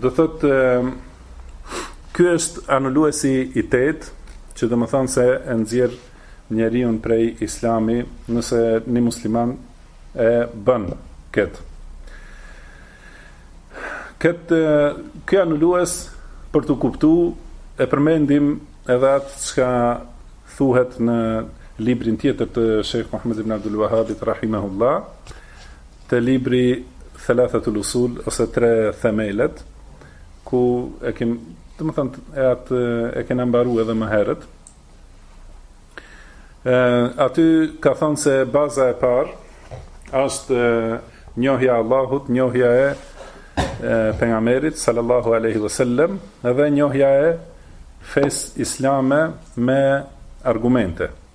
Do thot ky është anuluesi i tetë, që domethonë se e nxjerr njeriun prej islami nëse një musliman e bën kët. Kët ky anulues për t'u kuptu e përmendim edhe atë çka thuhet në librin tjetër të Sheikh Muhammed ibn Abdul Wahhab rahimahullah Te libri Thalathatul Usul ose Tre Themelet, ku e kem, domethanë, e atë e kena mbaruar edhe më herët. Ë aty ka thënë se baza e parë është njohja e Allahut, njohja e pejgamberit sallallahu alaihi wasallam dhe njohja e fesë islame me argumente.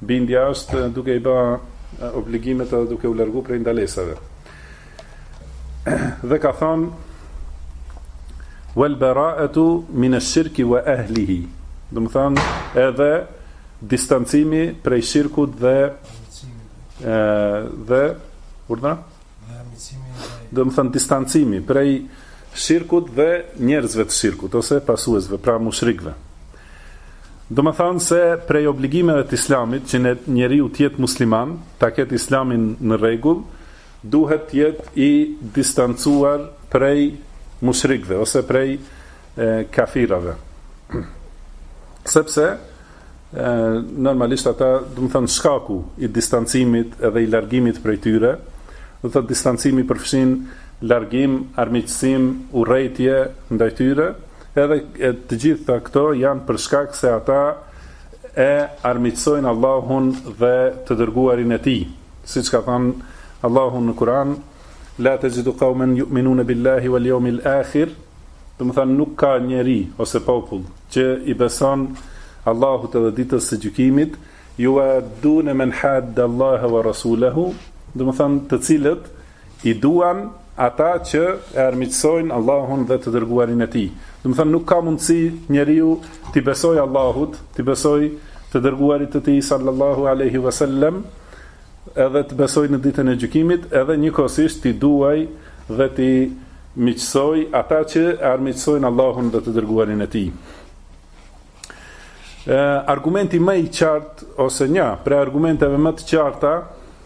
Bindja është duke i ba obligimet edhe duke u largu prej ndalesave. Dhe ka thonë, wal bara'atu min ash-shirki wa ahlihi. Domethonë, edhe distancimi prej shirkut dhe e, dhe urna? Domethonë, distancimi prej shirkut dhe njerëzve të shirkut, ose pasuesve, pra mushrikve. Domethënë se prej obligimeve të Islamit që një njeri të jetë musliman, ta ketë Islamin në rregull, duhet të jetë i distancuar prej mushrikëve ose prej e, kafirave. Sepse normalisht ata, domethënë shkaku i distancimit edhe i largimit prej tyre, do të thotë distancimi përfshin largim, armiqësim, urrejtje ndaj tyre, Edhe të gjitha këto janë për shkak se ata e armiqësojnë Allahun dhe të dërguarin e tij. Siç ka thënë Allahu në Kur'an, La tajidu qauman yu'minuna billahi wal yawmil akhir, domethonë nuk ka njeri ose popull që i beson Allahut edhe ditës së gjykimit, yuwadduna man hadda Allaha wa Rasulahu, domethënë të cilët I duan ata që e armiqësojnë Allahun dhe të dërguarin e tij. Domethonë nuk ka mundësi njeriu t'i besojë Allahut, t'i besojë të dërguarit të tij sallallahu alaihi wasallam, edhe të besojë në ditën e gjykimit, edhe njëkohësisht t'i duaj dhe t'i miqësoj ata që e armiqësojnë Allahun dhe të dërguarin e tij. Ë argumenti më i qartë ose një prej argumenteve më të qarta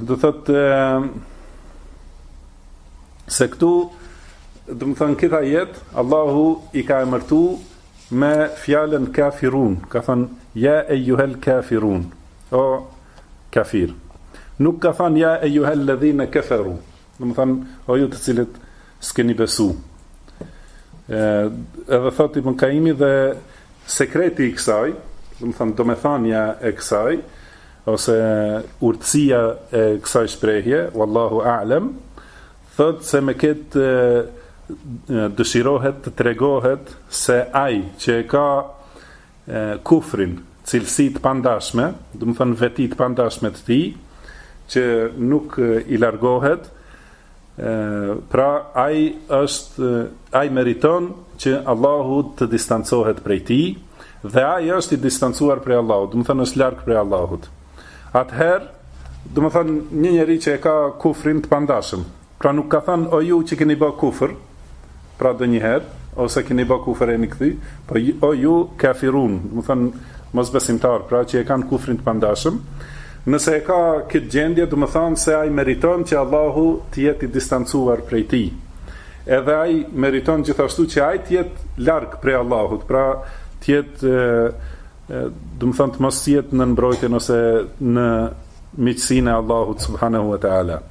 Do thotë se këtu domethonë ky ajet Allahu i ka emërtu me fjalën kafirun, ka thënë ja ejuhel kafirun. O kafira. Nuk ka thënë ja ejuhel ladhina kafaru. Domethanë, o ju të cilët s'keni besu. Ë, edhe thot Ibn Kajimi dhe sekreti i kësaj, domethanë domethënia e kësaj ose urtësia e kësaj shprehje, wallahu a'lam, thot se me këtë dëshirohet të tregohet se ai që e ka kufrin, cilësi të pandashme, domethanë veti të pandashme të tij, që nuk i largohet, pra ai është ai meriton që Allahu të distancohet prej tij dhe ai është i distancuar prej Allahut, domethanë është larg prej Allahut. Atëherë, domethanë një njeri që e ka kufrin të pandashëm, Pra nuk ka thënë o ju që keni ba kufër, pra dhe një herë, ose keni ba kufër e jeni kthy, po o ju kafirun, domethënë mosbesimtarë, pra që e kanë kufrin të pandashëm, nëse e ka këtë gjendje, domethënë se ai meriton që Allahu të jetë i distancuar prej tij, edhe ai meriton gjithashtu që ai të jetë larg prej Allahut, pra të jetë, domethënë të mos jetë nën mbrojtjen ose në miqësinë e Allahut subhanahu wa ta'ala.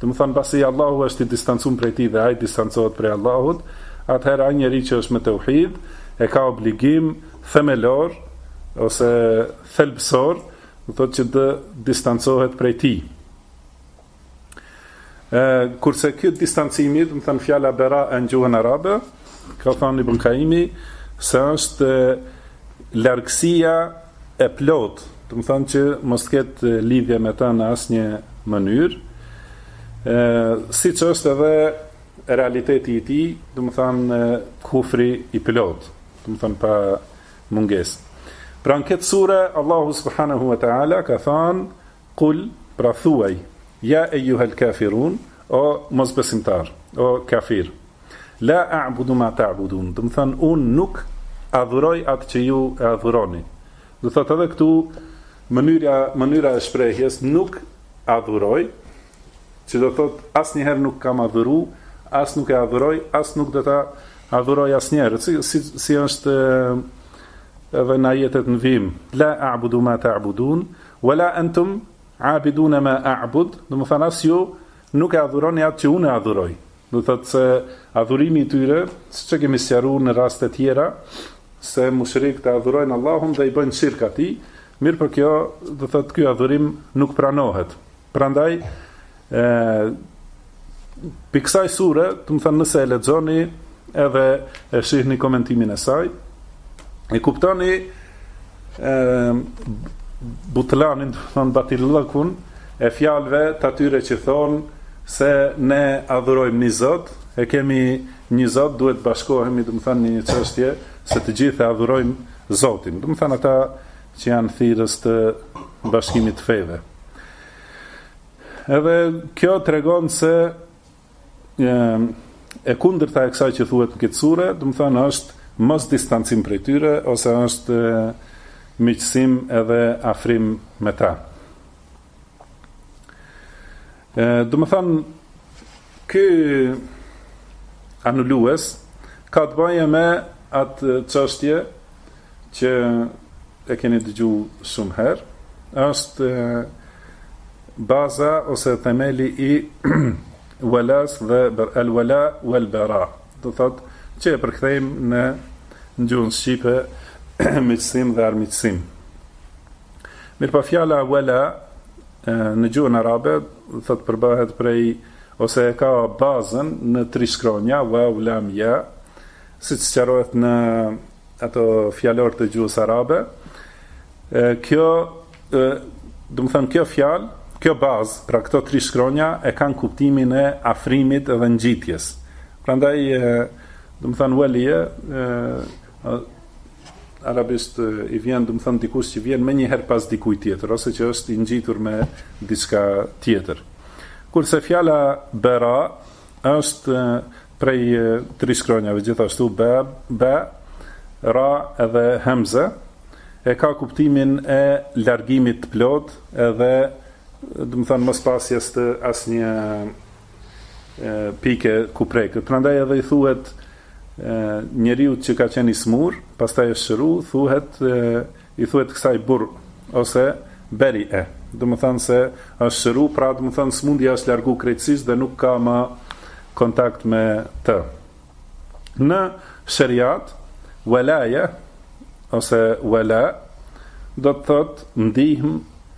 Domethanë pasi Allahu është i distancuar prej tij dhe ai distancohet prej Allahut, atëherë ai njeri që është me tauhid e ka obligim themelor ose thelbësor, do të thotë që të distancohet prej tij. Ë kurse ky distancimi, domethanë fjala berae në gjuhën arabe, ka thënë Ibn Kajimi se është largësia e plotë, domethanë që mos të ketë lidhje me të në asnjë mënyrë, ë siç është edhe realiteti i tij, domethanë kufri i plotë, domethanë pa mungesë. Pra në këtë sure Allahu subhanahu wa taala ka thanë Kul, pra thuaj, ja ejuhel kafirun, o mosbesimtarë, o kafirë, la a'budu ma ta'budun, domethanë unë nuk adhuroj atë që ju e adhuroni. Do thotë edhe këtu mënyra mënyra e shprehjes nuk adhuroj, që do thotë asnjëherë nuk kam adhuru, as nuk e adhuroj, as nuk do ta adhuroj asnjëherë, si si, si është edhe në ajetet në vijim, la a'budu ma ta'budun, Wa la entum abidune ma a'bud, domethanë as ju nuk e adhuroni atë që unë e adhuroj. Do të thotë se adhurimi i tyre, siç e kemi sqaru në raste tjera, se mushrikët e adhurojnë Allahun dhe i bëjnë shirk atij, mirëpo kjo, do të thotë ky adhurim nuk pranohet. Prandaj E, prej kësaj sure, domethënë nëse e lexoni, edhe e shihni komentimin e saj, e kuptoni e, butlanin, domethënë batillëkun, e fjalve të atyre që thonë se ne adhurojmë një zot, e kemi një zot, duhet të bashkohemi, domethënë në një çështje, se të gjithë e adhurojmë zotin. Domethënë ata që janë thirrës të bashkimit të feve. Edhe kjo tregon se e, e kundërta e kësaj që thuhet në këtë sure, domethënë është mosdistancim prej tyre, ose është miqësim edhe afrim me ta. E, domethënë, ky anulues, ka të bëjë me atë çështje që e keni dëgju shumë herë, është Baza ose themeli i Walas dhe El Wala wal Bara, do thotë që e përkthejmë në gjuhën shqipe miqësim dhe armiqësim. Mirëpo fjala Wala në gjuhën arabe do thotë përbëhet prej ose e ka bazën në tri shkronja, waw, lam, ja, siç sqarohet në ato fjalorët e gjuhës arabe. E, kjo, e, domethënë kjo fjalë, kjo bazë, pra këto tri shkronja e kanë kuptimin e afrimit dhe ngjitjes. Prandaj, domethënë welie, e, arabisht i vjen, domethënë dikush që vjen menjëherë pas dikujt tjetër ose që është i ngjitur me diçka tjetër. Kurse fjala bera është Prej tri shkronjave gjithashtu ba, ba, ra edhe hemze e ka kuptimin e largimit të plotë edhe domethënë mospasjes të asnjë pike ku preket. Prandaj edhe i thuhet njeriut që ka qenë i smurë, pastaj është shëru, thuhet I thuhet kësaj bur ose berie, domethënë se është shëru, pra domethënë smundja është largu krejtësisht dhe nuk ka më kontakt me të. Në sheriat, walaja, ose wala, do të thotë ndihmë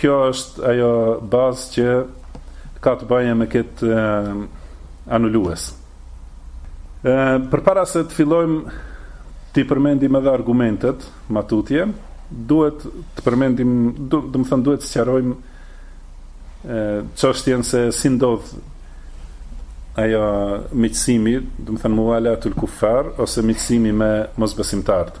Kjo është ajo bazë që ka të bëjë me këtë anulues. Përpara se të fillojmë t'i përmendim edhe argumentet ma tutje, duhet të përmendim, domethënë duhet të sqarojmë çështjen se si ndodh ajo miqësimi, domethënë muwalatul kufar ose miqësimi me mosbesimtarët.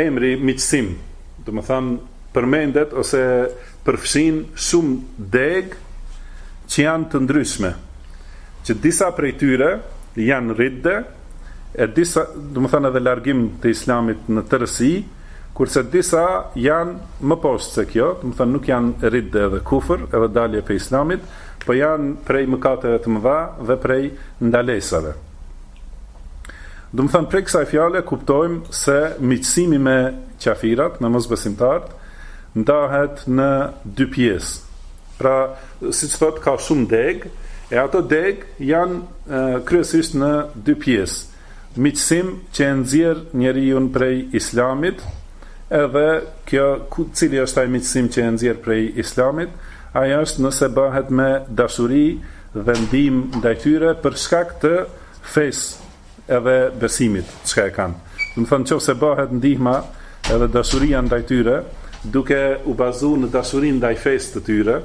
Emri miqësim, domethënë përmendet ose përfshin shumë degë që janë të ndryshme, që disa prej tyre janë ridde, e disa, domethënë edhe largim prej Islamit në tërësi, kurse disa janë më poshtë se kjo, domethënë nuk janë ridde dhe kufër, edhe dalje prej Islamit, po janë prej mëkateve të mëdha dhe prej ndalesave. Domethënë prej kësaj fjale kuptojmë se miqësimi me qafirat, me mosbesimtarët, ndahet në dy pjesë. Pra, siç thotë ka shumë deg, e ato deg janë kryesisht në dy pjesë. Miqësim që e nxjerr njeriun prej Islamit, edhe kjo ku cili është ai miqësim që e nxjerr prej Islamit, ai është nëse bëhet me dashuri dhe ndihmë ndaj tyre për shkak të fesë edhe besimit çka e kanë. Domethënë nëse bëhet ndihma edhe dashuria ndaj tyre, duke u bazuar në dashurinë ndaj fesë të tyre,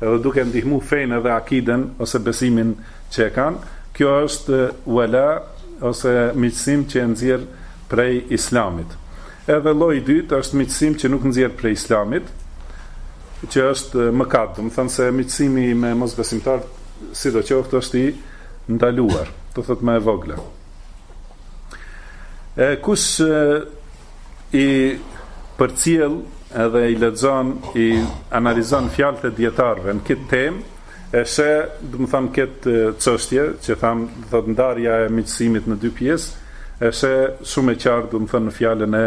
edhe duke ndihmu fenë edhe akiden ose besimin që e kanë, kjo është uela ose miqësim që e nxjerr prej islamit. Edhe lloji i dytë është miqësim që nuk nxjerr prej islamit, që është mëkat, domethënë se miqësimi me mosbesimtarët sidoqoftë është i ndaluar, do thotë më e vogla. E kush i përcjell edhe i lexon, i analizon fjalët e dietarëve në këtë temë, e sheh domethënë këtë çështje që thamë do të thotë ndarja e miqësimit në dy pjesë, e sheh shumë e qartë domethënë në fjalën e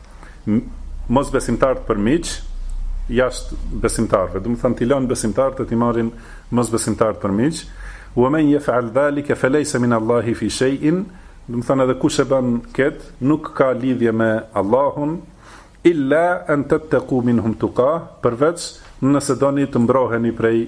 mosbesimtarët për miq jashtë besimtarëve, domethënë t'i lënë besimtarët e t'i marrin mosbesimtarët për miq. Wa man yaf'al zalika falaysa min Allahi fi shay'in, domethënë edhe kush e bën kët, nuk ka lidhje me Allahun illa an tattaqu minhum tuqa, përveç nëse doni të mbroheni prej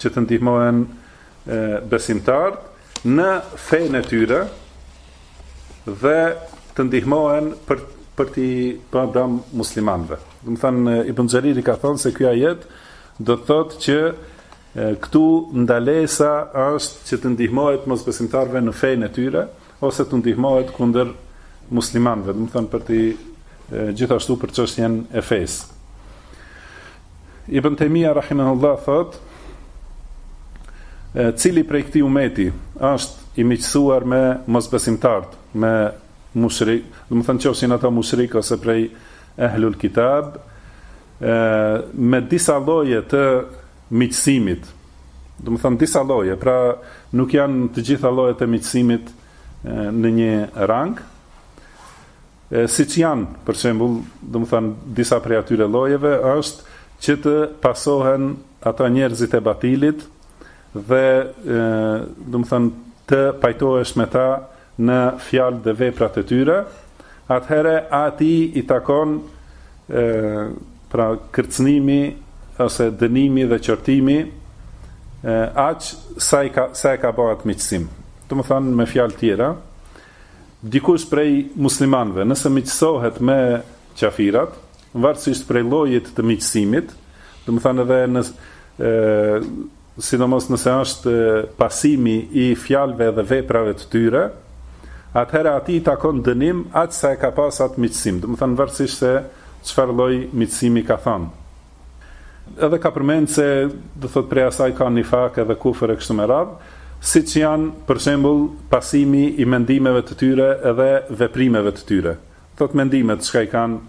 që të ndihmohen besimtarët në fenë e tyre dhe të ndihmohen për për t'i ba dëm muslimanëve. Domethënë Ibn Xheriri ka thënë se ky ajet do të thotë që këtu ndalesa është që të ndihmohet mosbesimtarëve në fenë e tyre, ose të ndihmohet kundër muslimanëve, domethënë për të gjithashtu për çështjen e fesë. Ibn Taymija rahimahullah thot, e, cili prej këtij umeti është i miqësuar me mosbesimtarët, me mushrik, domethënë qofshin ata mushrik ose prej ehlul kitab, e, me disa lloje të miqësimit, domethënë disa lloje, pra nuk janë të gjitha llojet e miqësimit në një rang, siç janë, për shembull, domethënë disa prej atyre llojeve është që të pasohen ata njerëzit e batilit dhe domethënë të pajtohesh me ta në fjalë dhe veprat e tyre, atëherë atij i takon e, pra kërcnimi ose dënimi dhe qortimi aq sa e ka sa e ka bërë atë miqësim. Domethënë me fjalë tjera, dikush prej muslimanëve, nëse miqësohet me qafirat, varësisht prej llojit të miqësimit, domethënë edhe në sidomos nëse është pasimi i fjalëve dhe veprave të tyre, atëherë atij i takon dënim aq sa e ka pasë atë miqësim, domethënë varësisht se çfarë lloj miqësimi ka thënë. Edhe ka përmend se, do thotë, prej asaj ka nifak edhe kufër e kështu me radhë, siç janë, për shembull, pasimi i mendimeve të tyre edhe veprimeve të tyre. Thotë mendimet çka i kanë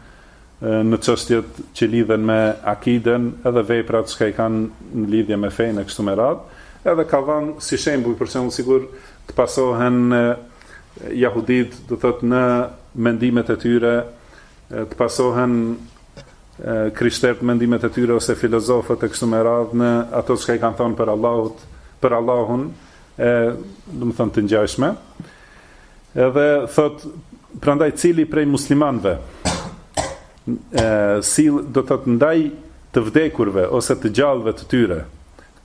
në çështjet që lidhen me akiden edhe veprat çka i kanë në lidhje me fenë e kështu me radhë, edhe ka dhënë si shembuj për shembull sikur të pasohen jahuditë do thotë në mendimet e tyre të pasohen krishterët mendimet e tyre ose filozofët e kështu me radhë në ato çka i kanë thënë për Allahut, për Allahun, e domethënë të ngjashme. Edhe thot prandaj cili prej muslimanëve ë do të thotë ndaj të vdekurve ose të gjallëve të tyre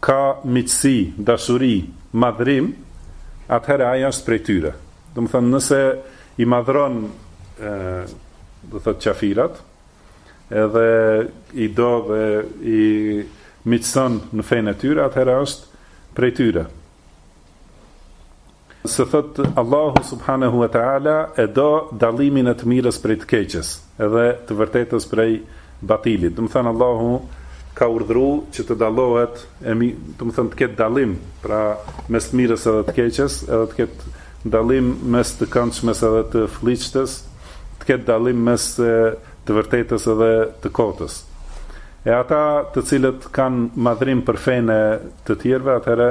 ka miqësi, dashuri, madhrim, atëherë ai është prej tyre. Domethënë nëse i madhron ë do thotë qafirat, edhe i do dhe i miqëson në fenë e tyre, atëherë është prej tyre. Se thotë, Allahu subhanehu ue teala e do dallimin e të mirës prej të keqes, edhe të vërtetës prej batilit. Domethënë Allahu ka urdhëru që të dallohet, e mi, domethënë të ketë dallim, pra mes të mirës edhe të keqes, edhe të ketë dallim mes të këndshmes edhe të flliqtës, të ketë dallim mes të vërtetës edhe të kotës. E ata të cilët kanë madhrim për fe të tjerëve, atëherë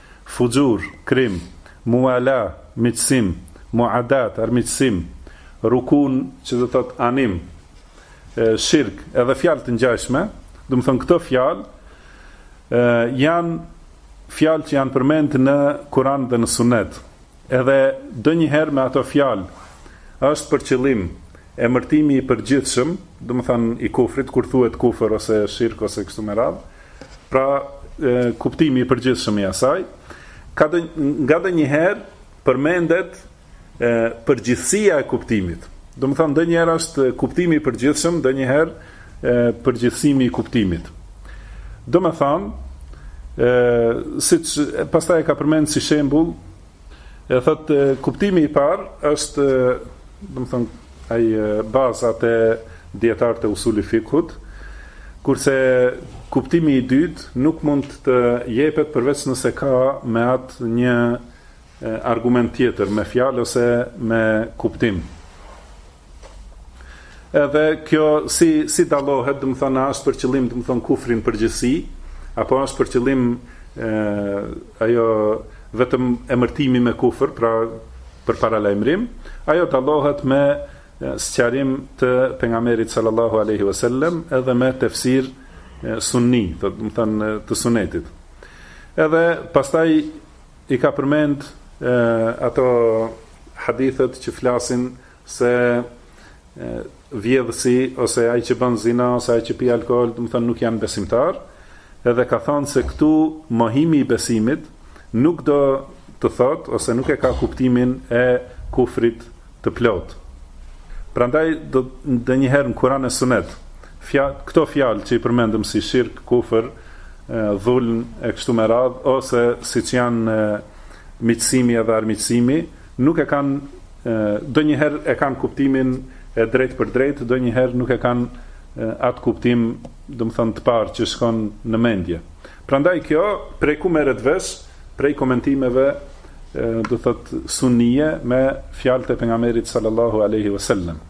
Fuxhur, krim, muwala, miqësim, mu'adat, armiqësim, rukun, që do të thotë anim, shirk, edhe fjalë të ngjashme, domethënë këto fjalë janë fjalë që janë përmend në Kur'an dhe në Sunet. Edhe donjëherë me ato fjalë është për qëllim emërtimi i përgjithshëm, domethënë i kufrit kur thuhet kufër ose shirk ose kështu me radhë. Pra, e, kuptimi i përgjithshëm i asaj, nga donjëherë përmendet e, përgjithësia e kuptimit. Domethënë donjëherë është kuptimi i përgjithshëm, donjëherë e, përgjithësimi i kuptimit. Do me thanë, siç pastaj e ka përmend si shembul, e thotë kuptimi i parë është, do me thanë, ai bazë te dijetarët e usuli fikhut, kurse kuptimi i dytë nuk mund të jepet përveç nëse ka me atë një argument tjetër, me fjalë ose me kuptim. Edhe kjo si si dallohet, domethënë a është për qëllim domethënë kufri në përgjithësi, apo është për qëllim ë ajo vetëm emërtimi me kufër, pra për paralajmërim, ajo dallohet me sqarim të pejgamberit sallallahu alaihi wasallam edhe me tefsir sunni, domethënë të sunetit. Edhe pastaj i ka përmend ato hadithet që flasin e, se vjedhësi ose ai që bën zina ose ai që pi alkool, domethënë nuk janë besimtar, edhe ka thënë se këtu mohimi i besimit nuk do të thot ose nuk e ka kuptimin e kufrit të plot. Prandaj donjëherë në Kur'an e Sunet, fja, këto fjalë që i përmendëm si shirk, kufër, dhulm e kështu me radh ose siç janë miqësimi edhe armiqësimi, Nuk e kanë Donjëherë e kanë kuptimin e drejtpërdrejtë, donjëherë nuk e kanë atë kuptim, domethënë të parë që shkon në mendje. Prandaj kjo prej ku merret vesh prej komentimeve domethënë sunnie me fjalët e pejgamberit sallallahu alaihi wasallam.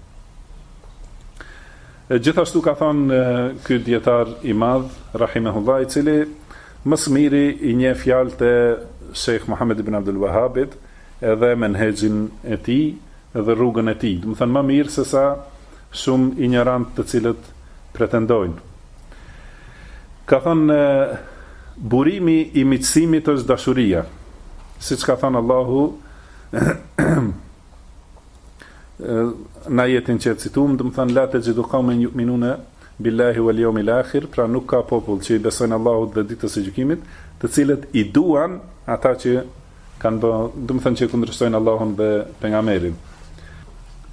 Gjithashtu ka thënë ky dijetar i madh rahimehullah i cili Më së miri i njeh fjalët e Shejh Muhamed ibn Abdul Wahhabit edhe menhexhin e tij dhe rrugën e tij, domethënë më mirë se sa shumë injorantë të cilët pretendojnë. Ka thënë, Burimi i miqësimit është dashuria, siç ka thënë Allahu në ajetin që e cituam, domethënë la texhidu qaumen yu'minuna billahi wal jomil akhir, pra nuk ka popull që i besojnë Allahut dhe Ditës së Gjykimit, të cilët i duan ata që kanë bë, domethënë që kundërshtojnë Allahun dhe pejgamberin.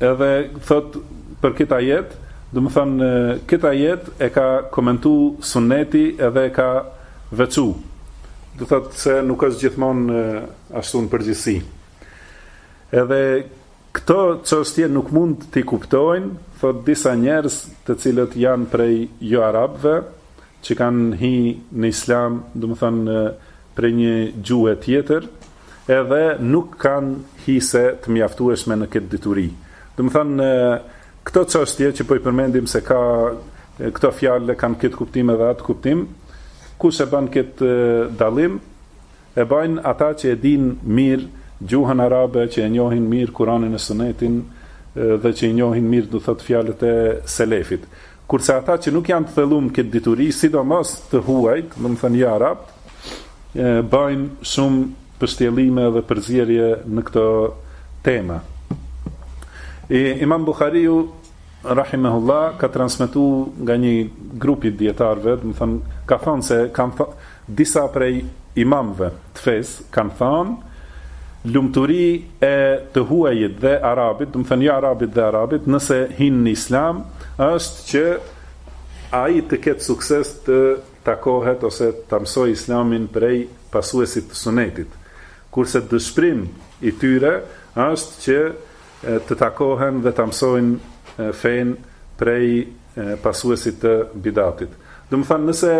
Edhe thot për këtë ajet, domethënë këtë ajet e ka komentu Suneti edhe e ka veçu. Do thot se nuk është gjithmonë ashtu në përgjithësi. Edhe Këto çështje nuk mund t'i kuptojnë, thotë disa njerëz të cilët janë prej joarabëve, që kanë hi në Islam, domethënë prej një gjuhe tjetër, edhe nuk kanë hise të mjaftueshme në këtë dituri. Domethënë, këto çështje që po i përmendim se ka, këto fjalë kanë këtë kuptim edhe atë kuptim, kush e bën këtë dallim, E bajnë ata që e dinë mirë gjuhën arabe që e njohin mirë kuranin e sunetin dhe që i njohin mirë do thotë fjalët e selefit kurse ata që nuk janë të thellum në këtë dituri sidomos të huajt domethënë joarabt e bajnë shumë pështjellime dhe përzierje në këto tema e Imam Buhariu rahimahullah ka transmetuar nga një grup i dijetarëve domethënë ka thënë se kanë Disa prej imamëve të fesë kanë thënë, Lumturi e të huajit dhe arabit, domethënë joarabit dhe arabit, nëse hyn në Islam, është që ai të ketë sukses të takohet ose ta mësojë Islamin prej pasuesit të Sunetit, kurse dëshpërim i tyre është që të takohen dhe ta mësojnë fenë prej pasuesit të bidatit. Domethënë nëse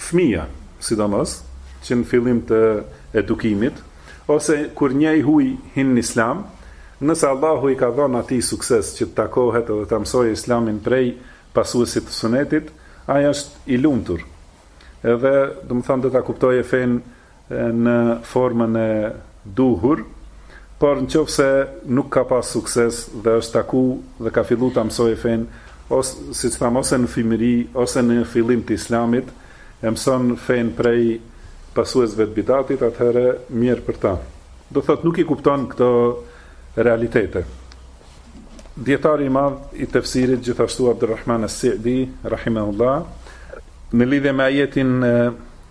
fëmija, sidomos, që në fillim të edukimit, ose kur një i huj hin në islam, nëse Allahu i ka dhënë atij sukses që të takohet edhe ta mësojë islamin prej pasuesit të sunetit, ai është i lumtur. Edhe, domethënë do ta kuptojë fenë në formën e duhur, por në qoftë se nuk ka pas sukses dhe është taku dhe ka fillu ta mësojë fenë, ose, siç thamë, ose në fëmiri, ose në fillim të Islamit, e mëson fenë prej pasuesve të bidatit, atëherë mjerë për ta. Do thotë nuk i kupton këto realitete. Dijetari i madh i tefsirit gjithashtu Abdurrahman as-Sa'di, rahimahullah, në lidhje me ajetin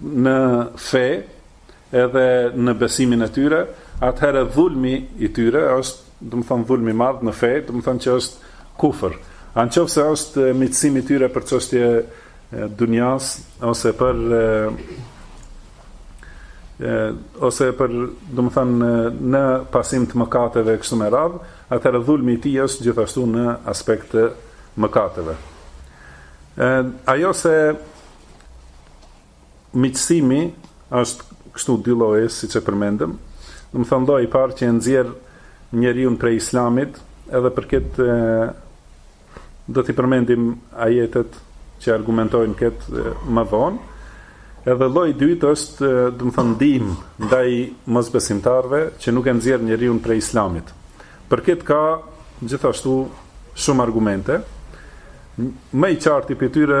në fe edhe në besimin e tyre, atëherë dhulmi i tyre është, domethënë dhulm i madh në fe, domethënë që është kufër. Anë qofë se është miqësimi i tyre për çështje të dunjas, ose për e, e, ose për, domethënë, në pasim të mëkateve kështu me radhë, atër dhulmi i tij është gjithashtu në aspekt të mëkateve. E, ajo se Miqësimi është kështu dy lloje, siç e përmendëm. Domethënë lloji i parë që e nxjerr njeriun prej islamit, edhe për këtë do t'i përmendim ajetet që argumentojnë këtë më vonë. Edhe lloji i dytë është, domethënë, ndihmë ndaj mosbesimtarëve që nuk e nxjerr njeriun prej islamit. Për këtë ka gjithashtu shumë argumente. Më i qarti prej tyre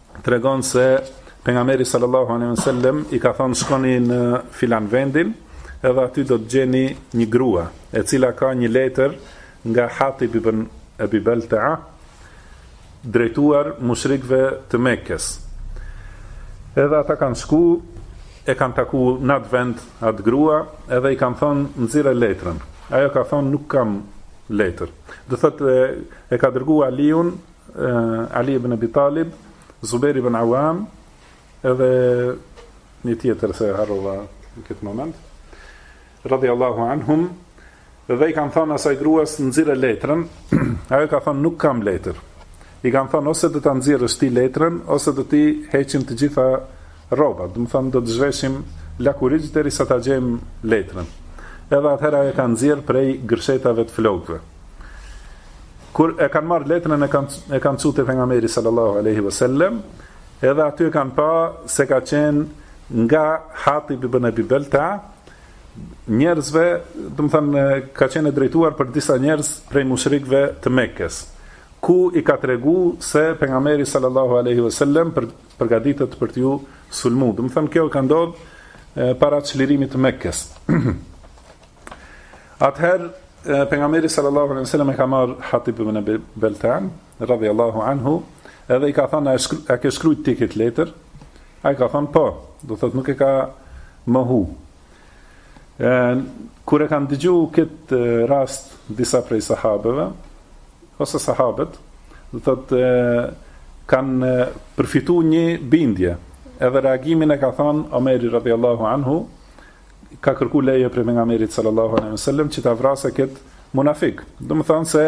tregon se pejgamberi sallallahu alejhi ve sellem i ka thënë shkoni në filan vendin, edhe aty do të gjeni një grua, e cila ka një letër nga Hatib ibn Abi Balta'a drejtuar mushrikëve të Mekës. Edhe ata kanë shku, e kanë taku në atë vend atë grua, edhe i kanë thonë nxirre letrën. Ajo ka thonë nuk kam letër. Do thotë e, e ka dërgu Aliun Ali ibn Abi Talib, Zubair ibn Awam, edhe një tjetër se harrova në këtë moment. Radiallahu anhum, dhe i kanë thënë asaj gruas nxirre letrën, ajo ka thënë nuk kam letër. I kanë thënë ose do ta nxjerrësh ti letrën ose do t'i heqim të gjitha Rrobat, domethënë do të zhveshim lakuriq derisa ta gjejmë letrën. Edhe atëherë e ka nxjerr prej gërshetave të flokëve. Kur e kanë marrë letrën e kanë e kanë çu te pejgamberi sallallahu alaihi wasallam, edhe aty e kanë pa se ka qenë nga Hatib ibn Abi Belta, njerëzve, domethënë, ka qenë e drejtuar për disa njerëz prej mushrikve të Mekës, ku i ka tregu se pejgamberi sallallahu aleyhi vësallem për përgatitet për t'ju sulmu. Domethënë, kjo ka ndodhë para çlirimit të Mekkes. Atëherë, pejgamberi sallallahu alaihi wasallam e ka marr Hatib ibn Abi Baltan radhiyallahu anhu edhe i ka thënë e ke shkrujt ti këtë letër ai ka thënë po do thotë nuk e ka mohu E, kur e kanë dëgju këtë rast disa prej sahabëve, ose sahabët, do thotë kanë përfitu një bindje, edhe reagimin e ka thonë Omeri radiallahu anhu, ka kërku leje prej pejgamberit sallallahu alaihi wasallam, që ta vrasë këtë munafik. Domethonë se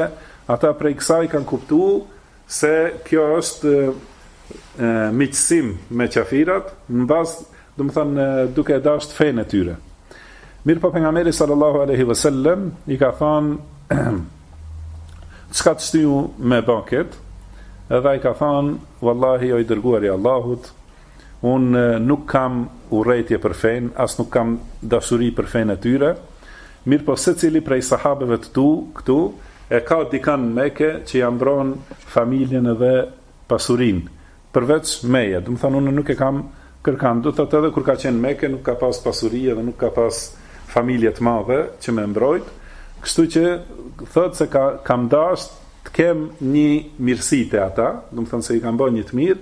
ata prej kësaj kanë kuptu Se kjo është miqësim me qafirat, në bazë, domethanë duke e dasht fenë e tyre. Mirëpo pejgamberi sallallahu alaihi wasallam i ka thanë çka të shtyu me ba këtë, edhe ai ka thanë wallahi o i dërguari i Allahut, Unë nuk kam urrejtje për fenë, as nuk kam dashuri për fenë e tyre, mirëpo secili prej sahabeve të tu këtu e ka dikand në Mekë që ia mbron familjen edhe pasurinë, përveç meje, domethënë unë nuk e kam kërkand, domethënë edhe kur ka qenë në Mekë nuk ka pas pasuri edhe nuk ka pas familje të madhe që me e mbrojt, kështu që thotë se ka kam dasht të kem një mirësi te ata, domethënë se i kam ba një të mirë,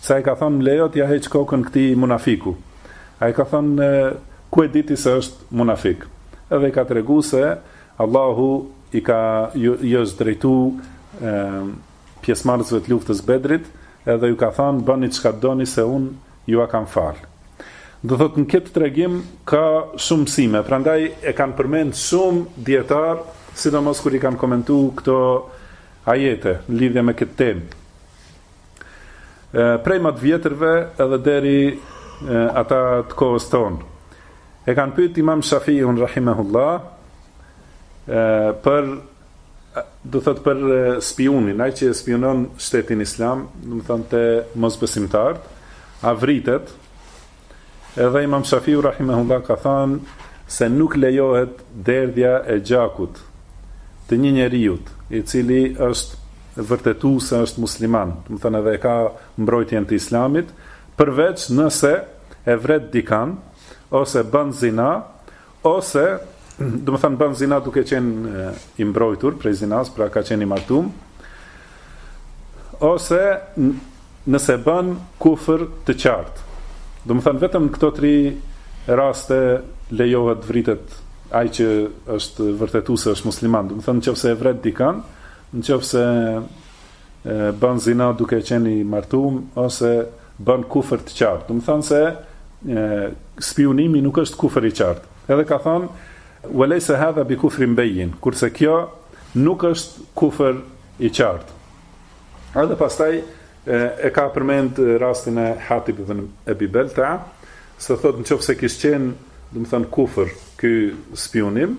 Se ai ka thënë m'lejo t'ia heq kokën këtij munafiku. Ai ka thënë ku e di ti se është munafik. Edhe i ka tregu se Allahu i ka i është drejtu pjesëmarrësve të luftës së Bedrit, edhe u ka thënë bëni çka doni se unë jua kam fal. Do thotë në këtë tregim ka shumë mësime, prandaj e kanë përmend shumë dijetarë, sidomos kur i kanë komentu këto ajete lidhje me këtë temë. prej ma të vjetërve edhe deri ata të kohës tonë. E kanë pyet Imam Shafiun rahimahullah për do thotë për spiunin, ai që e spiunon shtetin islam, domethanë te mosbesimtarët, a vritet Edhe Imam Shafiu rahimahullah ka thanë se nuk lejohet derdhja e gjakut të një njeriu i cili është vërtetu se është musliman, domethënë edhe e ka mbrojtjen të islamit, përveç nëse e vret dikan, ose bën zina, Ose, domethanë bën zina duke qenë i mbrojtur prej zinas, pra ka qenë i martum. Ose nëse bën kufër të qartë. Domethanë vetëm këto tri raste lejohet vritet ai që është vërtetu se është musliman. Domethanë në qoftë se e vret dikan, në qoftë se bën zina duke qenë i martum ose bën kufër të qartë. Domethënë se spiunimi nuk është kufër i qartë. Edhe ka thënë walaysa hadha bi kufrin bayyin, kurse kjo nuk është kufër i qartë. Edhe pastaj e ka përmend rastin e Hatib ibn Abi Balta, se thotë në qoftë se kish qenë, domethënë kufër ky spiunim,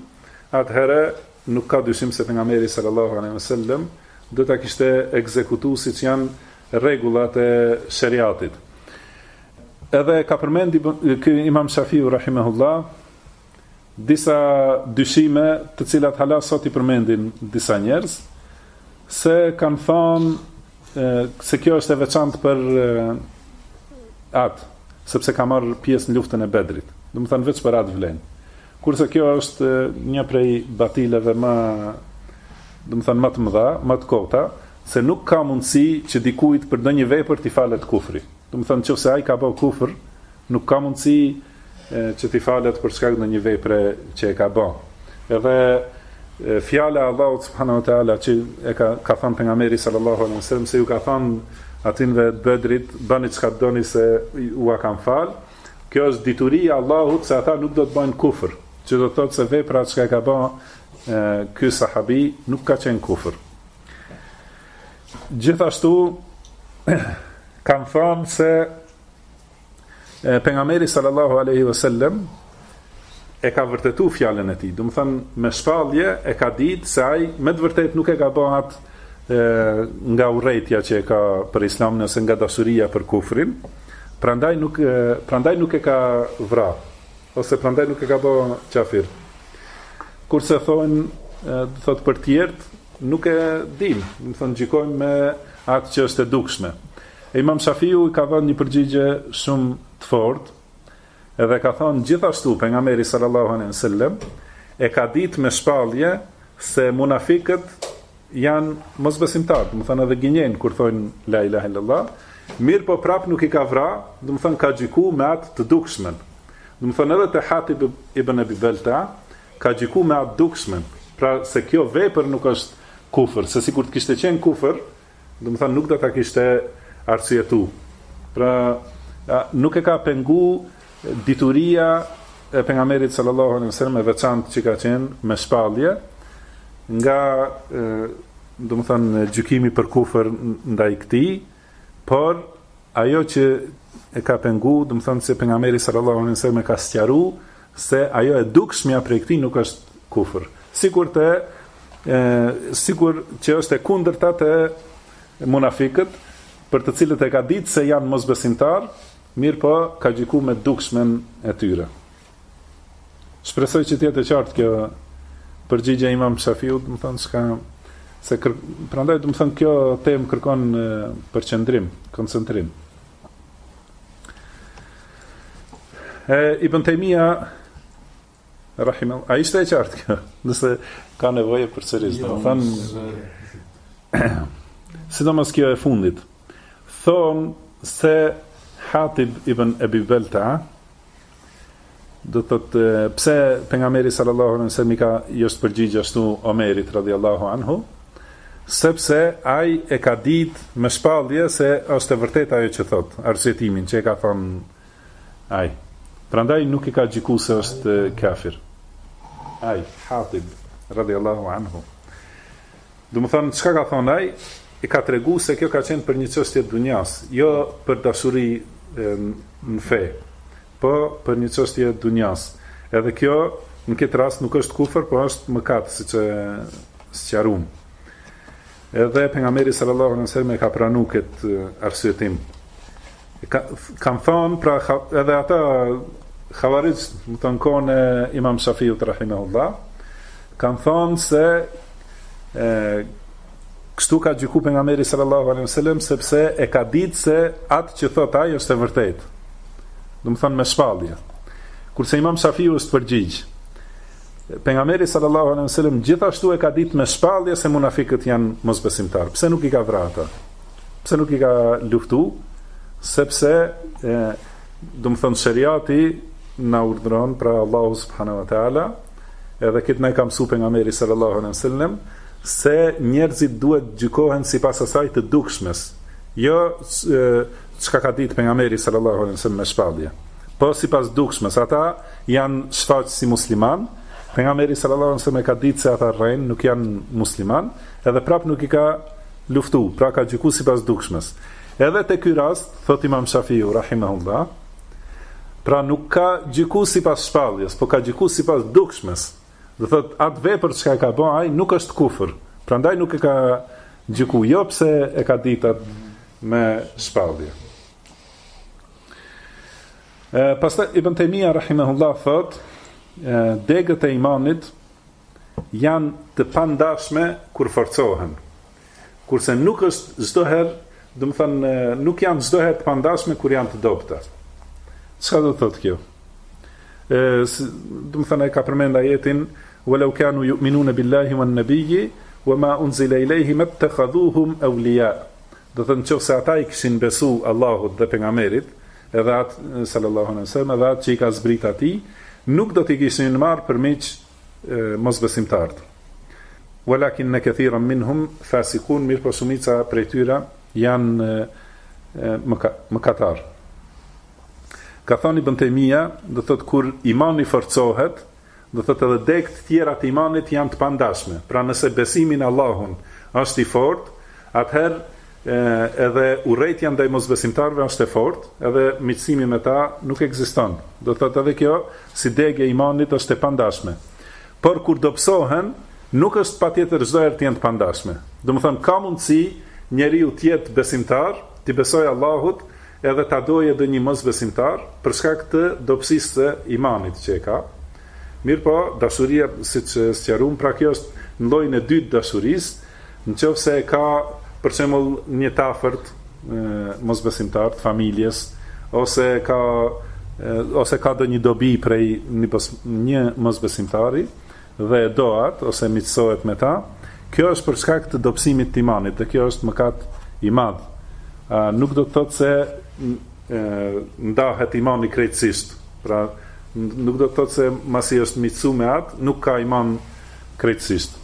atëherë Nuk ka dyshim se Pejgamberi sallallahu alejhi ve sellem do ta kishte ekzekutu siç janë rregullat e sheriatit. Edhe ka përmend Imam Shafiu rahimehullah disa dyshime të cilat hala sot i përmendin disa njerëz se kanë thënë se kjo është e veçantë për atë, sepse ka marrë pjesë në luftën e Bedrit. Domethënë veç për atë vlen. Kurse kjo është një prej batileve më, domethënë më të mëdha, më të kota, se nuk ka mundësi që dikujt për ndonjë vepër t'i falet kufri. Domethënë nëse ai ka bërë kufër, nuk ka mundësi që t'i falet për shkak të një vepre që e ka bërë. Edhe fjala e Allahut subhanahu wa taala që e ka ka thënë pejgamberi sallallahu alaihi wasallam se ju ka thënë atyre të Bedrit bëni çka doni se ua kam fal Kjo është dituri e Allahut se ata nuk do të bëjnë kufër, që do të thotë se vepra çka e ka ba ky sahabi nuk ka qenë kufër. Gjithashtu kanë thënë se pejgamberi sallallahu alaihi wasallam e ka vërtetu fjalën e tij. Domethënë me shpallje e ka ditë se ai me të vërtetë nuk e ka ba atë nga urrejtja që e ka për islamin ose nga dashuria për kufrin, prandaj nuk prandaj nuk e ka vra ose prandaj nuk e ka ba qafir. Kurse thonë, domethënë për të tjerë nuk e dim, domethënë gjykojmë me atë që është e dukshme. Imam Shafiu i ka dhënë një përgjigje shumë të fortë Edhe ka thënë gjithashtu Pejgamberi sallallahu alejhi ve sellem e ka ditë me shpallje se munafikët janë mosbesimtarë, domethënë edhe gënjejnë kur thonë la ilaha illallah, mirëpo prap nuk i ka vra, domethënë ka gjyku me atë të dukshmen. Domethënë edhe te Hatib ibn Abi Balta ka gjyku me atë dukshmen, pra se kjo vepër nuk është kufër, se sikur të kishte qenë kufër, Domethënë nuk do ta kishte arsyetu. Pra nuk e ka pengu dituria e pejgamberit sallallahu alaihi wasallam e veçantë që ka qenë me shpallje nga domethënë gjykimi për kufër ndaj këtij, por ajo që e ka pengu, domethënë se pejgamberi sallallahu alaihi wasallam e ka sqaru Se ajo e dukshmja prej këtij nuk është kufër. Sikur të e sikur që është e kundërta te munafikët, për të cilët e ka ditë se janë mosbesimtar, mirëpo ka gjyku me dukshmen e tyre. Shpresoj që të jetë e qartë kjo përgjigje e imam Shafiut, domethënë shka, se kër, prandaj domethënë kjo temë kërkon përqendrim, koncentrim. E, Ibn Tejmija rahimehullah, a ishte e qartë kjo? Nëse ka nevojë e përsëris, domethënë sidomos kjo e fundit. Thon se Hatib ibn Abi Balta Do të thotë pse pejgamberi sallallahu alaihi wasallam i ka, i është përgjigj ashtu Omerit radhiyallahu anhu, sepse ai e ka ditë me shpallje se është e vërtetë ajo që thot, arsyetimin që e ka thon ai. Prandaj nuk e ka gjyku se është kafir. Ai Hatib radhiyallahu anhu. Domethënë çka ka thon ai, i ka tregu se kjo ka qenë për një çështje dunjas, jo për dashuri në fe, po për një çështje dunjas. Edhe kjo në këtë rast nuk është kufër, po është mëkat, siç e sqarum. Edhe pejgamberi sallallahu alaihi wasallam e ka pranu këtë arsyetim. Kanë thënë pra edhe ata Khawarij, domethënë në kohën e Imam Shafiut rahimahullah, kanë thënë se e kështu ka gjyku pejgamberi sallallahu alaihi wasallam sepse e ka ditë se atë që thot ai është e vërtetë. Domethënë me shpallje. Kurse Imam Shafiu është përgjigj. Pejgamberi sallallahu alaihi wasallam gjithashtu e ka ditë me shpallje se munafiqët janë mosbesimtarë. Pse nuk i ka vra ata? Pse nuk i ka luftu? Sepse, e, domethënë, sheriati na urdhëron pra Allahu subhanahu wa ta'ala, edhe këtë na e ka mësu pejgamberi sallallahu alaihi wasallam, se njerëzit duhet gjykohen sipas asaj të dukshmes, jo çka ka ditë pejgamberi sallallahu alaihi wasallam me shpallje, po sipas dukshmes, ata janë shfaqë si musliman, pejgamberi sallallahu alaihi wasallam e ka ditë se ata rrejnë, nuk janë musliman, edhe prapë nuk i ka luftu, pra ka gjyku sipas dukshmes. Edhe te ky rast, thotë Imam Shafiu rahimehullah, pra nuk ka gjyku sipas shpalljes, po ka gjyku sipas dukshmes. Do thotë atë vepër çka e ka bë ai nuk është kufër. Prandaj nuk e ka gjyku jo pse e ka ditë atë me shpallje. Pastaj Ibn Taymija rahimehullah thotë, degët e imanit janë të pandashme kur forcohen. Kurse nuk është çdo herë, domethënë nuk janë çdo herë të pandashme kur janë të dobëta. Çka do të thotë kjo? Ë, domethënë ai ka përmend ajetin walau kanu yu'minuna billahi wan nabiyyi wama unzila ilayhi mattakhadhuhum awliya. Do thotë nëse ata i kishin besu Allahut dhe Pejgamberit, edhe atë sallallahu alejhi ve sellem, edhe atë që i ka zbrit atij, nuk do t'i kishin marrë për miq mosbesimtarët. Walakinne kethiran minhum fasikun, mirëpo shumica prej tyre janë mëkatar. Ka thënë Ibn Tejmija, do thotë kur imani forcohet, Do thotë edhe degë të tjera të imanit janë të pandashme. Pra nëse besimi në Allahun është i fortë, atëherë edhe urrejtja ndaj mosbesimtarëve është e fortë, edhe miqësimi me ta nuk ekziston. Do thotë edhe kjo si degë e imanit është e pandashme. Por kur dobësohen, nuk është patjetër çdo herë të jenë të pandashme. Domethënë ka mundësi njeriu të jetë besimtar, t'i besojë Allahut, Edhe ta doje ndonjë mosbesimtar për shkak të dobësisë të imanit që e ka. Mirëpo dashuria siç e sqaruam pra kjo është në llojin e dytë dashurisë, në qoftë se e ka për shembull një të afërt mosbesimtar të familjes ose ka ose ka ndonjë dobi prej një mosbesimtari, dhe e do atë ose miqësohet me ta, kjo është për shkak të dobësimit të imanit dhe kjo është mëkat i madh. Ë nuk do të thotë se ë ndahet imani krejtësisht. Pra nuk do të thotë se masi është miqësuar me atë, nuk ka iman krejtësisht.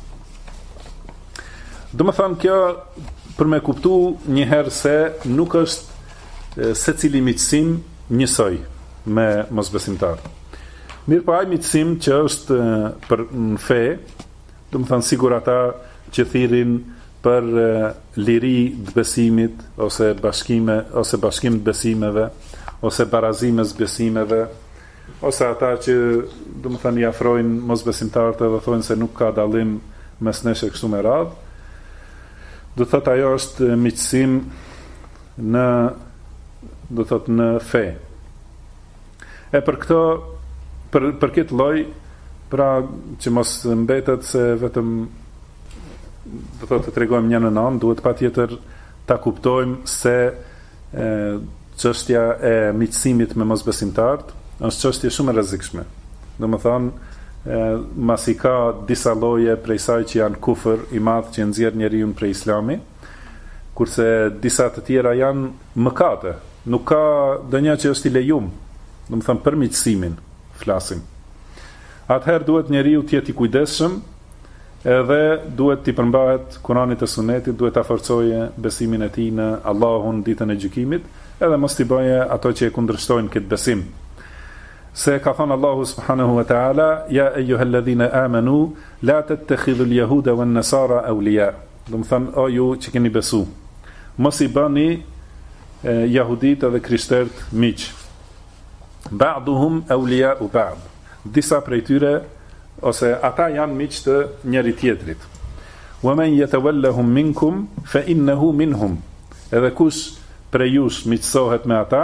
Domethënë kjo për me kuptu njëherë se nuk është secili miqësim njësoj me mosbesimtar. Mirëpo ai miqësim që është për në fe, domethënë sikur ata që thirrin për liri të besimit, ose bashkime, ose bashkim të besimeve, ose barazime të besimeve, ose ata që, domethënë, i afrojnë mosbesimtarët edhe thonë se nuk ka dallim mes nesh e kështu me radhë, do thotë ajo është miqësim në, do thotë në fe. E për këtë për për këtë lloj pra që mos mbetet se vetëm do thotë të tregojmë njënën anë, duhet patjetër ta kuptojmë se çështja e miqësimit me mosbesimtarët është çështje shumë e rrezikshme. Domethënë, masi ka disa loje prej saj që janë kufër i madhë që e nxjerr njeriun prej Islamit, kurse disa të tjera janë Mëkate, nuk ka ndonjë që është i lejum, domethënë për miqësimin, flasim. Atëherë duhet njeriu të jetë i kujdesshëm edhe duhet t'i përmbahet Kur'anit e Sunetit, duhet ta forcojë besimin e tij në Allahun ditën e gjykimit, edhe mos t'i bëjë ato që e kundërshtojnë këtë besim. Se ka thënë Allahu subhanahu wa ta'ala, ja ejjuhel-ledhine amenu, la tettekhidhul jehude ven-nesara eulia. Domethënë, o ju që keni besu, Mos i bëni jahuditë dhe krishterët miq. Ba'duhum awliya u ba'd. Disa prej tyre ose ata janë miq të njëri tjetrit. Wa man yatawallahum minkum fa innahu minhum. Edhe kush prej jush miqësohet me ata,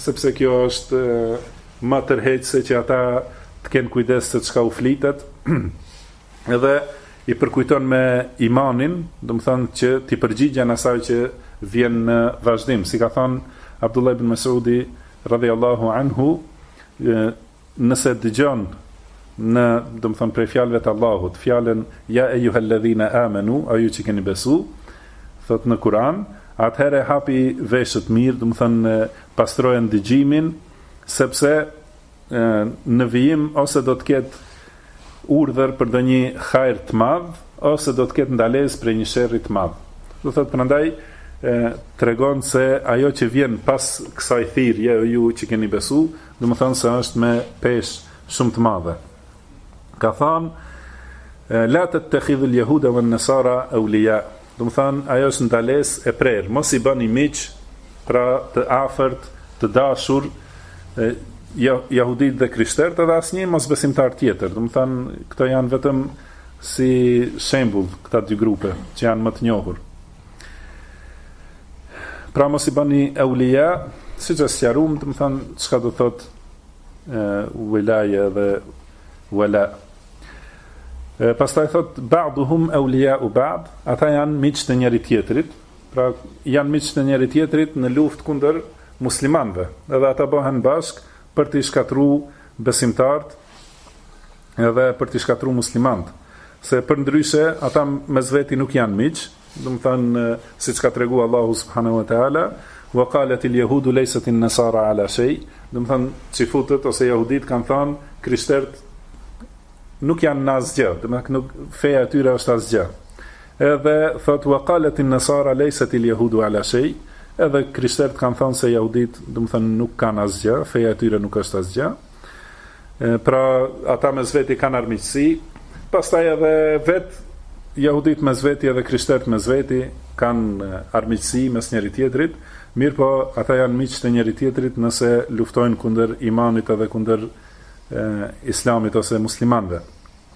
sepse kjo është ma tërheqse që ata të kenë kujdes se çka u flitet, edhe i përkujton me imanin, domethënë që t'i përgjigjen asaj që vjen në vazhdim, si ka thënë Abdullah ibn Mas'udi radhiyallahu anhu, Nëse dëgjon në, domethënë prej fjalëve të Allahut, fjalën ja ejuhellezine amenu, o ju që keni besu, thot në Kur'an, atëherë hapi veshët mirë, domethënë pastroje dëgjimin, sepse në vijim ose do të ketë urdhër për ndonjë hajr të madh, ose do të ketë ndalesë për një sherri të madh. Domethënë prandaj tregon se ajo që vjen pas kësaj thirrje, ju që keni besu, Domethënë se është me peshë shumë të madhe. Ka thënë la tattakhidhu al-yahuda wan-nasara awliya. Domethënë ajo është ndalesë e prerë, mos i bëni miq pra të afërt, të dashur jahudit dhe krishterët edhe asnjë mosbesimtar tjetër. Domethënë këta janë vetëm si shembull këta dy grupe që janë më të njohur. Pra mos i bëni eulija, siç e sqarum, domethënë, çka do thotë, velaje dhe vela. Pastaj thotë, ba'du hum eulija u ba'd, ata janë miq të njëri tjetrit, pra janë miq të njëri tjetrit në luftë kundër muslimanve, edhe ata bëhen bashkë për t'i shkatrru besimtarët, edhe për t'i shkatrru muslimant, se përndryshe ata mes veti nuk janë miq, domethënë siç ka tregu Allahu subhanahu wa taala, "Wa qalat al-yahudu laysat an-nasara ala shay", domethënë çifutët ose jehudit kanë thënë krishtert nuk janë në asgjë, domethënë feja e tyre është asgjë. Edhe thot wa qalat an-nasara laysat al-yahudu ala shay, edhe krishtert kanë thënë se jehudit, domethënë nuk kanë asgjë, feja e tyre nuk është asgjë. Pra, ata mes veti kanë armiqësi, pastaj edhe vetë jahudit mes veti edhe krishtert mes veti kanë armiqësi mes njëri tjetrit, mirëpo ata janë miq të njëri tjetrit nëse luftojnë kundër imanit edhe kundër islamit ose muslimanve.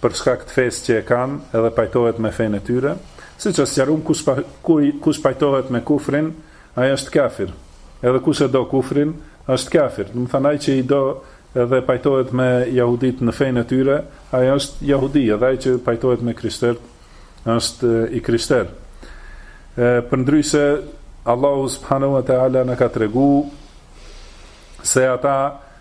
për shkak të fesë që e kanë edhe pajtohet me fenë e tyre, siç është sqaruar kush pa, kuj, kush pajtohet me kufrin, ai është kafir. Edhe kush e do kufrin, është kafir. Domethënë ai që i do edhe pajtohet me jahudit në fenë e tyre, ai është jahudi, edhe ai që pajtohet me krishterët është i krishter. Përndryshe, Allahu subhanahu wa taala na ka tregu se ata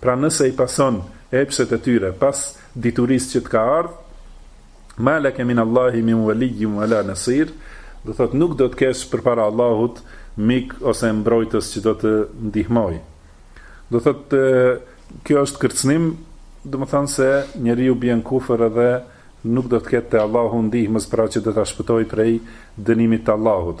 Pra nëse i pason epshet e tyre pas diturisë që të ka ardhë, Ma leke min Allahi min waliyyin wala nasir, do thotë nuk do të kesh përpara Allahut mik ose mbrojtës që do të të ndihmojë. Do thotë kjo është kërcënim, domethënë se njeriu bie në kufër edhe nuk do të ketë te Allahu ndihmës pra që do ta shpëtojë prej dënimit të Allahut.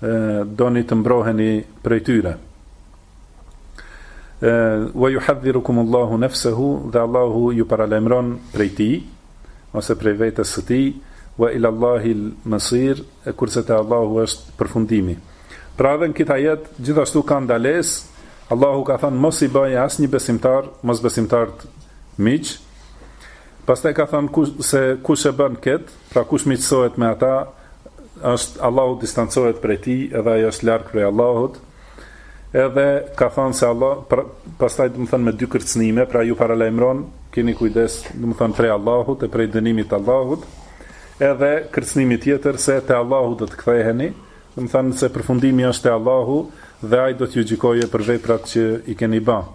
doni të mbroheni prej tyre. Wa yuhadhdhirukum Allahu nafsuhu, dhe Allahu ju paralajmëron prej tij ose prej vetes së tij, wa ila Allahi al-masir, kurse te Allahu është përfundimi. Pra edhe në këtë ajet gjithashtu ka ndalesë, Allahu ka thënë mos i bëjë asnjë besimtar, mosbesimtarët miq. Pastaj ka thënë kush se kush e bën këtë, Pra kush miqësohet me ata, është, Allahu distancohet prej tij, edhe ai është larg prej Allahut, edhe ka thënë se Allah, pra, pastaj domethënë me dy kërcënime, pra ju paralajmëron, keni kujdes, domethënë prej Allahut e prej dënimit të Allahut, edhe kërcënimi tjetër se te Allahu do të ktheheni, domethënë se përfundimi është te Allahu dhe ai do t'ju gjykojë për veprat që i keni bërë.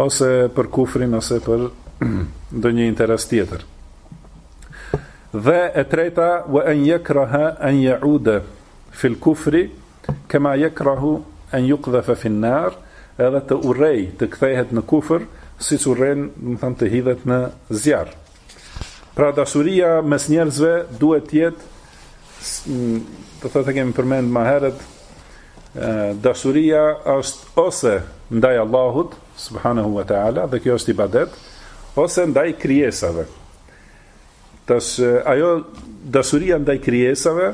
Ose për kufrin ose për ndonjë interes tjetër. Dhe e treta, wa an yakraha an yauda fi al-kufri kama yakrahu an yuqdhafa fi an-nar, edhe të urrej të kthehet në kufër, siç urren, domethënë të hidhet në zjarr. Pra dashuria mes njerëzve duhet të jetë domethënë kemi përmend më herët dashuria është ose ndaj Allahut subhanahu wa taala dhe kjo është ibadet ose ndaj krijesave. Tash ajo dashuria ndaj krijesave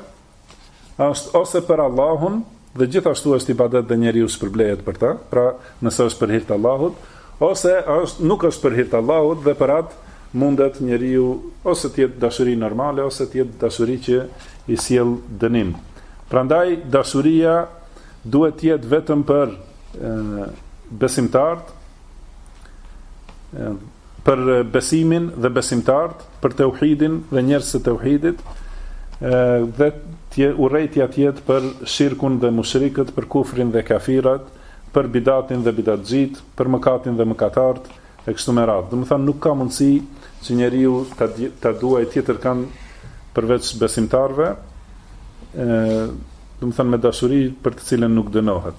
është ose për Allahun dhe gjithashtu është ibadet dhe njeriu shpërblehet për të, pra nëse është për hir të Allahut, ose është nuk është për hir të Allahut dhe për atë mundet njeriu ose të jetë dashuri normale ose të jetë dashuri që i sjell dënim. Prandaj dashuria duhet të jetë vetëm për besimtarët për besimin dhe besimtarët, për teuhidin dhe njerëzit e teuhidit, edhe tje urrejtja të jetë për shirkun dhe mushrikët, për kufrin dhe kafirat, për bidatin dhe bidatxhit, për mëkatin dhe mëkatarët e kështu me radhë. Domethënë nuk ka mundësi që njeriu ta ta duajë tjetër kënd përveç besimtarëve, ë domethënë me dashuri për të cilën nuk dënohet.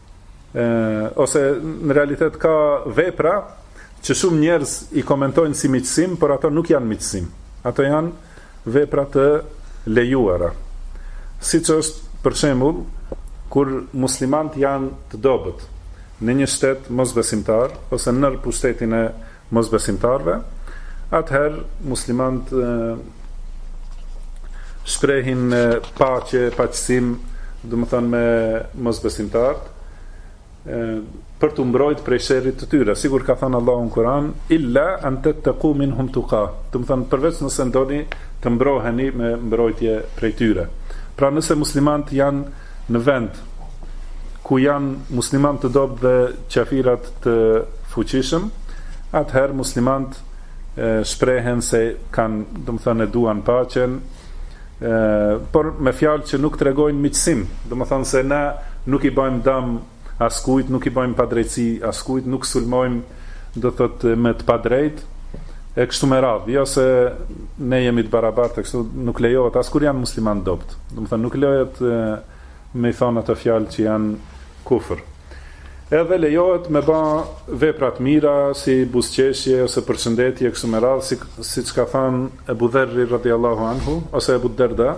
ose në realitet ka vepra që shumë njerëz i komentojnë si miqësim, por ato nuk janë miqësim. Ato janë vepra të lejuara. Siç është, për shembull, kur muslimanët janë të dobët në një shtet mosbesimtar ose nën pushtetin e mosbesimtarëve, atëherë muslimanët shprehin paqe, paqësim, domethënë me mosbesimtarët, për t'u mbrojt prej sherrit të tyre, sikur ka thënë Allahu në Kur'an, illa an tattaqu minhum tuqa. Domethënë përveç nëse doni të mbroheni me mbrojtje prej tyre. Pra nëse muslimanët janë në vend ku janë musliman të dobët dhe qafirat të fuqishëm, atëherë muslimant shprehen se kanë, domethënë, e duan paqen, por me fjalë që nuk tregojnë miqësim, domethënë se na nuk i bëjmë dam askujt nuk i bëjmë padrejtësi, askujt nuk sulmojmë, do të thotë me të padrejtë e kështu me radhë, jo se ne jemi të barabartë kështu, nuk lejohet as kur janë muslimanët dobët. Domethënë nuk lejohet me i thënë ato fjalë që janë kufër. Edhe lejohet me bë vepra të mira si buzëqeshje ose përshëndetje kështu me radhë, si siç ka thënë Abu Dherri radhiyallahu anhu ose Abu Derda,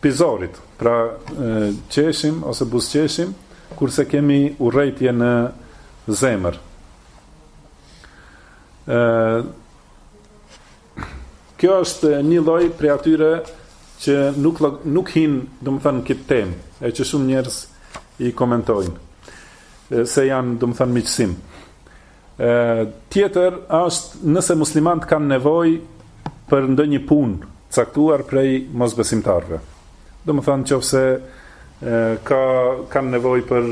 Pizorit, pra qeshim ose buzëqeshim, kurse kemi urrejtje në zemër. Kjo është një lloj prej atyre që nuk, nuk hin, domethënë, këtë temë, e që shumë njerëz i komentojnë, se janë, domethënë, miqësim. E tjetër është nëse muslimanët kanë nevojë për ndonjë punë caktuar prej mosbesimtarëve. Domethënë qoftë se ka kanë nevojë për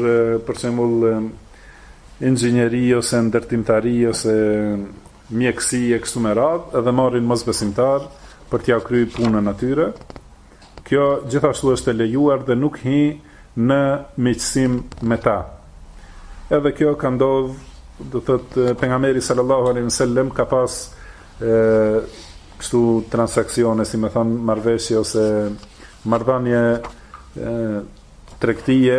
për shembull inxhinieri ose ndërtimtari ose mjekësi e kështu me radhë dhe marrin mosbesimtar për t'ia kry punën atyre. Kjo gjithashtu është e lejuar dhe nuk hin në miqësim me ta. Edhe kjo ka ndodh, do të thotë pejgamberi sallallahu alaihi wasallam ka pas ë kështu transaksione, si me thënë, marrëveshje ose marrëdhënie tregtie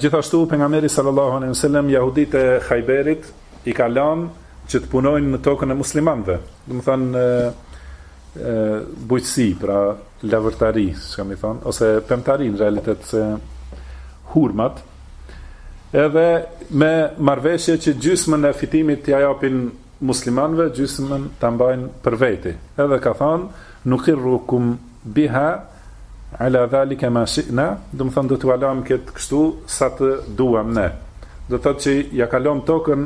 Gjithashtu pejgamberi sallallahu alejhi ve sellem jahudit e Hajberit i ka lënë që të punojnë në tokën e muslimanëve. Domethanë bujqësi, pra lavërtari, si kam thënë, ose pemtari në realitet se hurmat. Edhe me marrëveshje që gjysmën e fitimit t'ia japin muslimanëve gjysmën ta mbajnë për veti, edhe ka thënë, Nuqirrukum biha ala zalika ma shi'na, domethanë do t'ua lamë këtë kështu sa të duam ne. Do të thotë që ua ka lënë tokën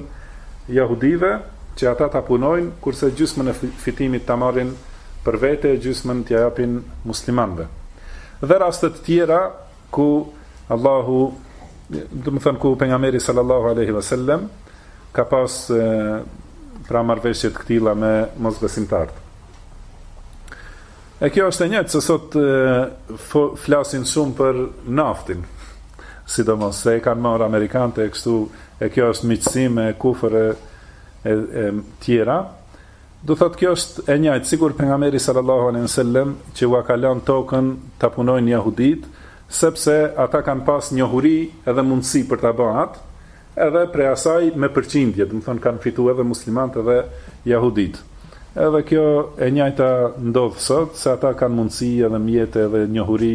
jahudive që ata ta punojnë, kurse gjysmën e fitimit ta marrin për vete e gjysmën t'ia japin muslimanëve. Dhe raste të tjera. Ku Allahu, domethanë ku pejgamberi sallallahu alaihi wasallam ka pas e, pra marrëveshje të këtilla me mosbesimtarët. E kjo është e njëtë, se sot e, flasin shumë për naftin, sidomos se e kanë marrë amerikantë e kështu, e kjo është miqësim e kufër e, e, e tjera, Do thotë kjo është e njëjtë sikur Pejgamberi sallallahu alejhi ve sellem që ua ka lënë tokën ta punojnë jahuditë, sepse ata kanë pas njohuri edhe mundësi për ta ba atë, edhe prej asaj me përqindje, domethanë kanë fitu edhe muslimantë edhe jahuditë. Edhe kjo e njëjta ndodh sot, se ata kanë mundësi edhe mjete edhe njohuri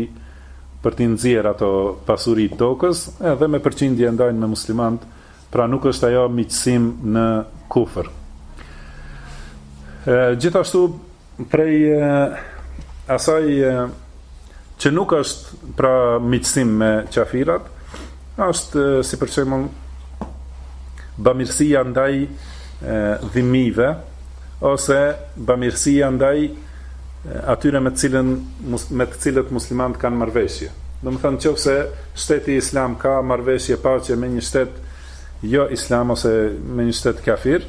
për t'i nxjerrë ato pasuri të tokës, edhe me përqindje e ndajnë me muslimantë Pra nuk është ajo miqësim në kufër. Gjithashtu prej asaj që nuk është pra miqësim me qafirat, është si për shembull bamirësia ndaj dhimive ose bamirësia ndaj atyre me të cilën me të cilët muslimanët kanë marrëveshje. Domethënë nëse shteti islam ka marrëveshje paqe me një shtet jo islam ose me një shtet kafir,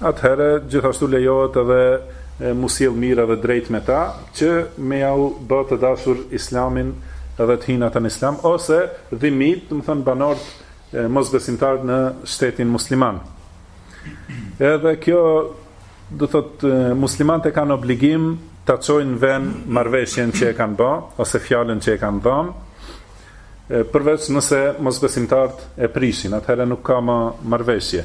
atëherë gjithashtu lejohet edhe m'u sjell mirë edhe drejt me ta, që me jau bë të dashur islamin edhe të hin ata në islam, ose dhimit, domethënë banorët e mosbesimtarët në shtetin musliman. Edhe kjo do thotë muslimanët e kanë obligim ta çojnë në ven marrëveshjen që e kanë bë ose fjalën që e kanë dhënë. Përveç nëse mosbesimtarët e prishin, atëherë nuk ka ma marrëveshje.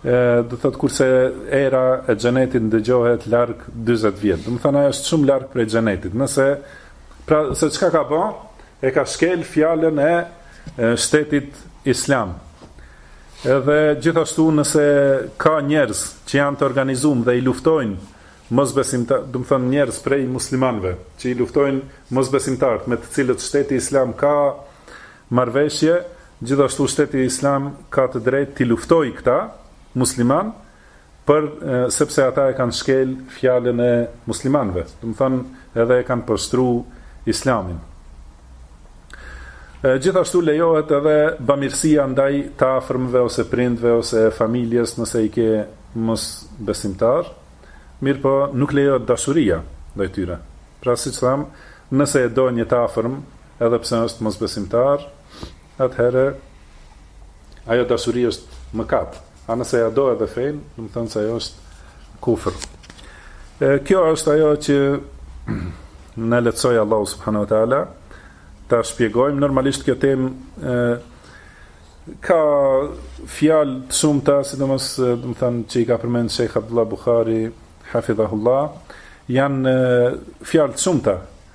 Do të thotë kurse era e xhenetit ndëgjohet larg dyzet vjet. Domethënë ajo është shumë larg prej xhenetit. Nëse pra se çka ka bë, e ka shkel fjalën e, e shtetit islam. Edhe gjithashtu nëse ka njerëz që janë të organizuar dhe i luftojnë mosbesimta, domethënë njerëz prej muslimanëve që i luftojnë mosbesimtarët me të cilët shteti islam ka Marrëveshje, Gjithashtu Shteti Islam ka të drejtë t'i luftojë këta muslimanë për sepse ata e kanë shkel fjalën e muslimanëve, do të thonë edhe e kanë poshtru Islamin. Gjithashtu lejohet edhe bamirësia ndaj të afërmve ose prindve ose familjes nëse i ke mosbesimtarë, mirëpo nuk lejohet dashuria ndaj tyre. Pra siç thamë, nëse e do një të afërmë, edhe pse është mosbesimtar, atëherë ajo dashuri është mëkat. A nëse ia do edhe fenë, do të thonë se ajo është kufër. E, kjo është ajo që na lehtësoi Allahu subhanahu wa taala ta shpjegojmë normalisht kjo temë ka fjalë të shumta, sidomos do të them që i ka përmend Sheikh Abdullah Buhari, hafidhahullah, janë fjalë të shumta